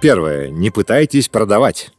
Первое. Не пытайтесь продавать.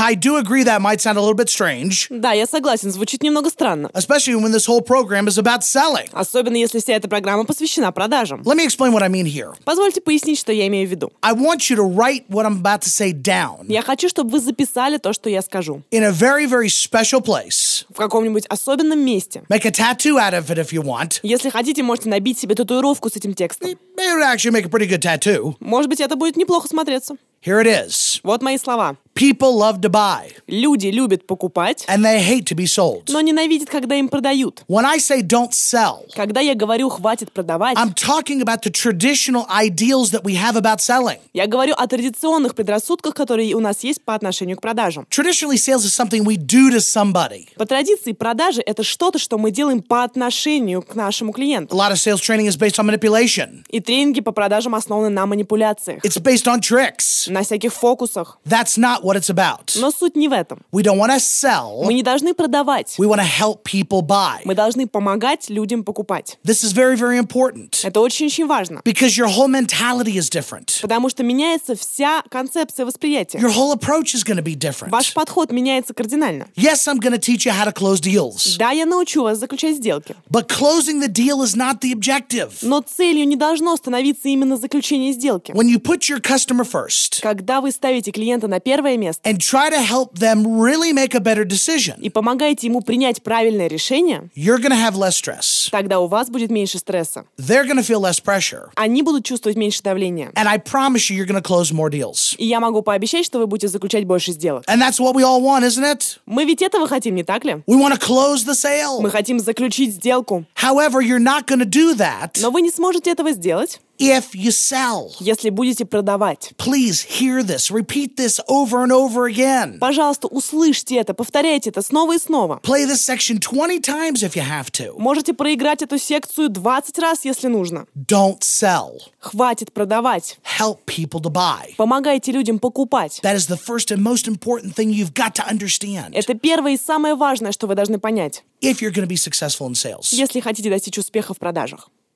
I do agree that might sound a little bit strange, Да, я согласен, звучит немного странно. especially when this whole program is about selling. Особенно если вся эта программа посвящена продажам. Let me explain what I mean here. Позвольте пояснить, что я имею в виду. I want you to write what I'm about to say down Я хочу, чтобы вы записали то, что я скажу. in a very, very special place. В каком-нибудь особенном месте. Make a tattoo out of it if you want. Если хотите, можете набить себе татуировку с этим текстом. It actually make a pretty good tattoo. Может быть, это будет неплохо смотреться. Here it is. Вот мои слова. People love to buy, Люди любят покупать, and they hate to be sold. но ненавидят, когда им продают. When I say don't sell, Когда я говорю «хватит продавать», I'm talking about the traditional ideals that we have about selling. я говорю о традиционных предрассудках, которые у нас есть по отношению к продажам. Traditionally, sales is something we do to somebody. По традиции продажи — это что-то, что мы делаем по отношению к нашему A клиенту. lot of sales training is based on manipulation. И тренинги по продажам основаны на манипуляциях, It's based on tricks. на всяких фокусах. That's not what it's about. Но суть не в этом. We don't want to sell. Мы не должны продавать. We want to help people buy. Мы должны помогать людям покупать. This is very, very important Это очень-очень важно. because your whole mentality is different. Потому что меняется вся концепция восприятия. Your whole approach is going to be different. Ваш подход меняется кардинально. Yes, I'm going to teach you how to close deals, Да, я научу вас заключать сделки. but closing the deal is not the objective. Но целью не должно становиться именно заключение сделки. When you put your customer first Когда вы ставите клиента на первое место and try to help them really make a better decision, и помогаете ему принять правильное решение, you're to have less stress. тогда у вас будет меньше стресса. They're to feel less pressure. Они будут чувствовать меньше давления. And I promise you, you're to close more deals. И я могу пообещать, что вы будете заключать больше сделок. And that's what we all want, isn't it? Мы ведь этого хотим, не так ли? We want to close the sale. Мы хотим заключить сделку. However, you're not to do that Но вы не сможете этого сделать, if you sell. если будете продавать. Please hear this. Repeat this over and over again. Пожалуйста, услышьте это, повторяйте это снова и снова. Play this section 20 times if you have to. Можете проиграть эту секцию 20 раз, если нужно. Don't sell. Хватит продавать. Help people to buy. Помогайте людям покупать. That is the first and most important thing you've got to understand Это первое и самое важное, что вы должны понять, if you're going to be successful in sales. если хотите достичь успеха в продажах.